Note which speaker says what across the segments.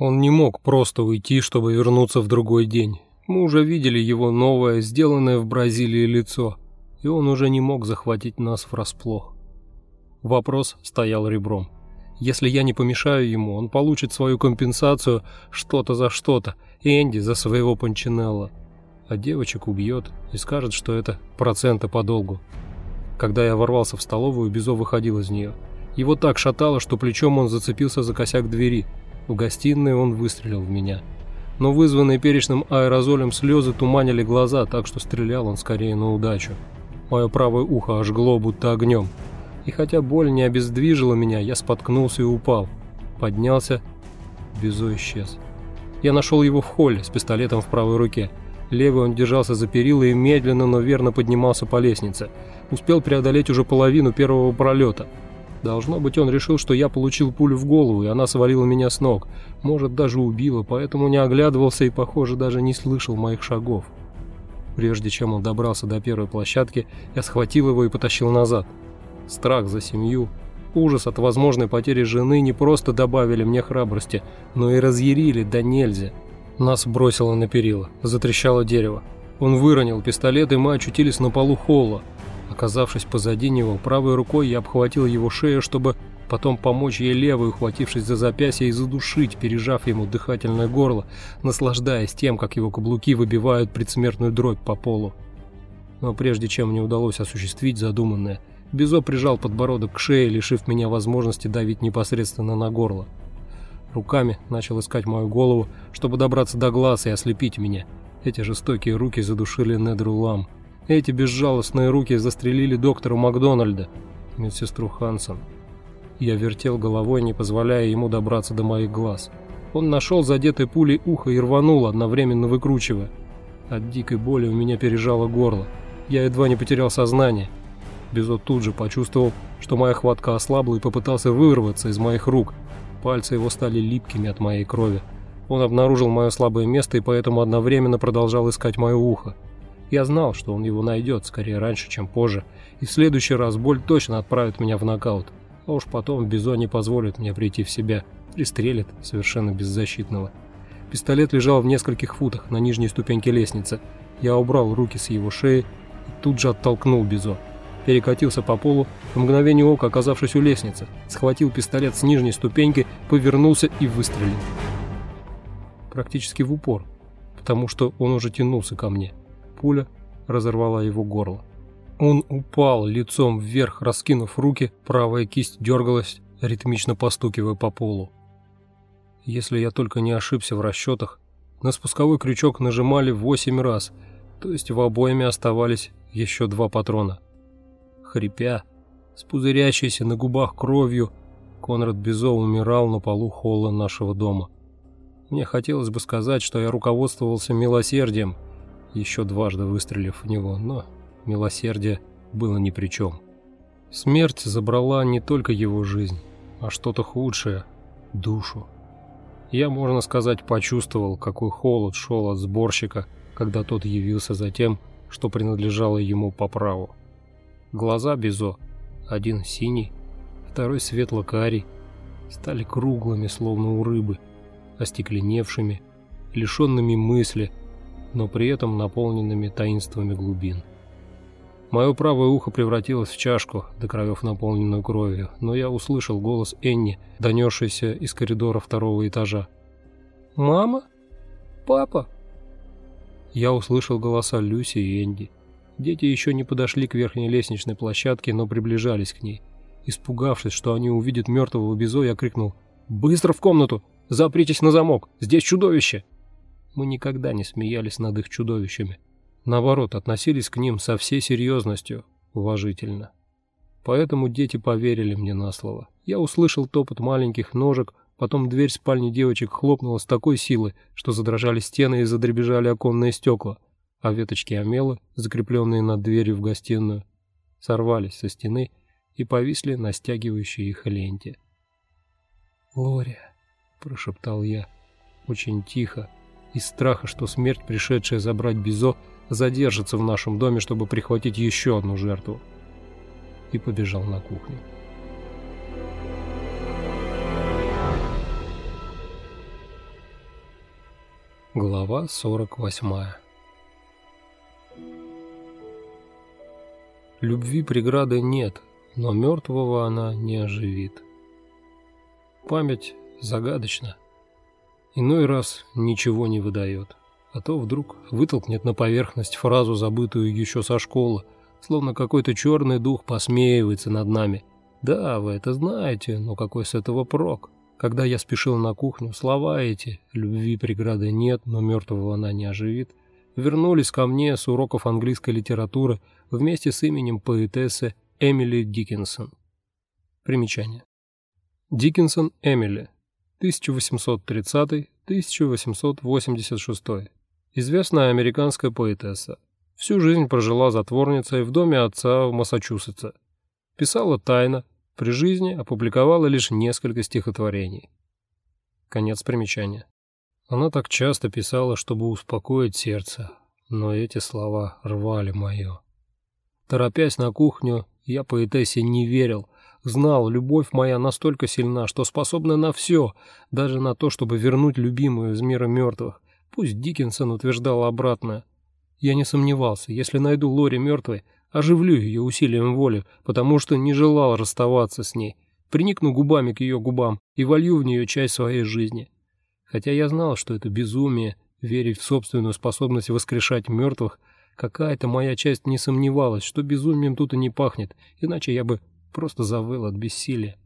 Speaker 1: Он не мог просто уйти, чтобы вернуться в другой день. Мы уже видели его новое, сделанное в Бразилии лицо, и он уже не мог захватить нас врасплох. Вопрос стоял ребром. Если я не помешаю ему, он получит свою компенсацию что-то за что-то, Энди за своего Панчинелла. А девочек убьет и скажет, что это проценты по долгу. Когда я ворвался в столовую, Безо выходил из нее. Его так шатало, что плечом он зацепился за косяк двери – в гостиной он выстрелил в меня. Но вызванные перечным аэрозолем слезы туманили глаза, так что стрелял он скорее на удачу. Мое правое ухо ожгло будто огнем. И хотя боль не обездвижила меня, я споткнулся и упал. Поднялся, Безо исчез. Я нашел его в холле с пистолетом в правой руке. Левый он держался за перила и медленно, но верно поднимался по лестнице. Успел преодолеть уже половину первого пролета. Должно быть, он решил, что я получил пулю в голову, и она свалила меня с ног. Может, даже убила, поэтому не оглядывался и, похоже, даже не слышал моих шагов. Прежде чем он добрался до первой площадки, я схватил его и потащил назад. Страх за семью, ужас от возможной потери жены не просто добавили мне храбрости, но и разъярили да нельзя. Нас бросило на перила, затрещало дерево. Он выронил пистолет, и мы очутились на полу холла. Оказавшись позади него, правой рукой я обхватил его шею, чтобы потом помочь ей левой, ухватившись за запястье и задушить, пережав ему дыхательное горло, наслаждаясь тем, как его каблуки выбивают предсмертную дробь по полу. Но прежде чем мне удалось осуществить задуманное, Безо прижал подбородок к шее, лишив меня возможности давить непосредственно на горло. Руками начал искать мою голову, чтобы добраться до глаз и ослепить меня. Эти жестокие руки задушили Недру Лам. Эти безжалостные руки застрелили доктора Макдональда, медсестру Хансон. Я вертел головой, не позволяя ему добраться до моих глаз. Он нашел задетой пулей ухо и рванул, одновременно выкручивая. От дикой боли у меня пережало горло. Я едва не потерял сознание. Безот тут же почувствовал, что моя хватка ослабла и попытался вырваться из моих рук. Пальцы его стали липкими от моей крови. Он обнаружил мое слабое место и поэтому одновременно продолжал искать мое ухо. Я знал, что он его найдет, скорее раньше, чем позже, и в следующий раз боль точно отправит меня в нокаут. А уж потом Бизо не позволит мне прийти в себя, пристрелит совершенно беззащитного. Пистолет лежал в нескольких футах на нижней ступеньке лестницы. Я убрал руки с его шеи и тут же оттолкнул Бизо. Перекатился по полу, в мгновение ока оказавшись у лестницы, схватил пистолет с нижней ступеньки, повернулся и выстрелил. Практически в упор, потому что он уже тянулся ко мне. Пуля разорвала его горло. Он упал лицом вверх, раскинув руки, правая кисть дергалась, ритмично постукивая по полу. Если я только не ошибся в расчетах, на спусковой крючок нажимали восемь раз, то есть в обойме оставались еще два патрона. Хрипя, с пузырящейся на губах кровью, Конрад Безо умирал на полу холла нашего дома. Мне хотелось бы сказать, что я руководствовался милосердием – еще дважды выстрелив в него, но милосердие было ни при чем. Смерть забрала не только его жизнь, а что-то худшее – душу. Я, можно сказать, почувствовал, какой холод шел от сборщика, когда тот явился за тем, что принадлежало ему по праву. Глаза Бизо, один синий, второй светло-карий, стали круглыми, словно у рыбы, остекленевшими, лишенными мысли – но при этом наполненными таинствами глубин. Мое правое ухо превратилось в чашку, до краев наполненную кровью, но я услышал голос Энни, донесшийся из коридора второго этажа. «Мама? Папа?» Я услышал голоса Люси и Энди. Дети еще не подошли к верхней лестничной площадке, но приближались к ней. Испугавшись, что они увидят мертвого Бизо, я крикнул «Быстро в комнату! Запритесь на замок! Здесь чудовище!» Мы никогда не смеялись над их чудовищами. Наоборот, относились к ним со всей серьезностью, уважительно. Поэтому дети поверили мне на слово. Я услышал топот маленьких ножек, потом дверь спальни девочек хлопнула с такой силой, что задрожали стены и задребежали оконные стекла, а веточки омела, закрепленные над дверью в гостиную, сорвались со стены и повисли на стягивающей их ленте. «Лория», — прошептал я, очень тихо, из страха, что смерть, пришедшая забрать Бизо, задержится в нашем доме, чтобы прихватить еще одну жертву. И побежал на кухню. Глава 48. Любви преграды нет, но мертвого она не оживит. Память загадочна. Иной раз ничего не выдает, а то вдруг вытолкнет на поверхность фразу, забытую еще со школы, словно какой-то черный дух посмеивается над нами. Да, вы это знаете, но какой с этого прок? Когда я спешил на кухню, слова эти «любви преграды нет, но мертвого она не оживит» вернулись ко мне с уроков английской литературы вместе с именем поэтессы Эмили Диккенсон. Примечание. Диккенсон Эмили, 1830-1886. Известная американская поэтесса. Всю жизнь прожила затворницей в доме отца в Массачусетсе. Писала тайно, при жизни опубликовала лишь несколько стихотворений. Конец примечания. Она так часто писала, чтобы успокоить сердце, но эти слова рвали мое. Торопясь на кухню, я поэтессе не верил, знал, любовь моя настолько сильна, что способна на все, даже на то, чтобы вернуть любимую из мира мертвых. Пусть Диккенсон утверждал обратное. Я не сомневался, если найду Лори мертвой, оживлю ее усилием воли, потому что не желал расставаться с ней, приникну губами к ее губам и волью в нее часть своей жизни. Хотя я знал, что это безумие, верить в собственную способность воскрешать мертвых, какая-то моя часть не сомневалась, что безумием тут и не пахнет, иначе я бы просто завыл от бессилия.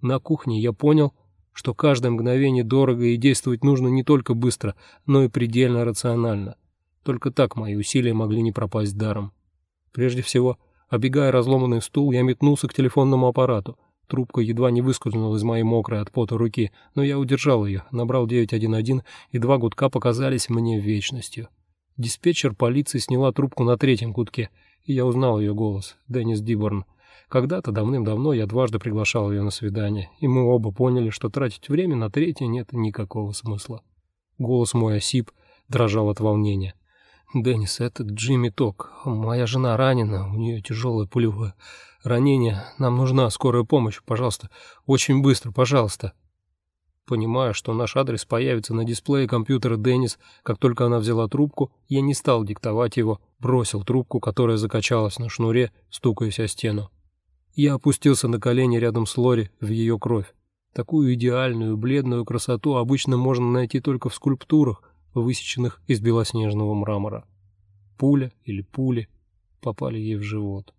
Speaker 1: На кухне я понял, что каждое мгновение дорого и действовать нужно не только быстро, но и предельно рационально. Только так мои усилия могли не пропасть даром. Прежде всего, обегая разломанный стул, я метнулся к телефонному аппарату. Трубка едва не выскользнула из моей мокрой от пота руки, но я удержал ее, набрал 911, и два гудка показались мне вечностью. Диспетчер полиции сняла трубку на третьем гудке, и я узнал ее голос, Деннис Диборн. Когда-то давным-давно я дважды приглашал ее на свидание, и мы оба поняли, что тратить время на третье нет никакого смысла. Голос мой осип, дрожал от волнения. Деннис, это Джимми Ток. Моя жена ранена, у нее тяжелое пулевое ранение. Нам нужна скорая помощь, пожалуйста. Очень быстро, пожалуйста. Понимая, что наш адрес появится на дисплее компьютера Деннис, как только она взяла трубку, я не стал диктовать его, бросил трубку, которая закачалась на шнуре, стукаясь о стену. Я опустился на колени рядом с Лори в ее кровь. Такую идеальную бледную красоту обычно можно найти только в скульптурах, высеченных из белоснежного мрамора. Пуля или пули попали ей в живот.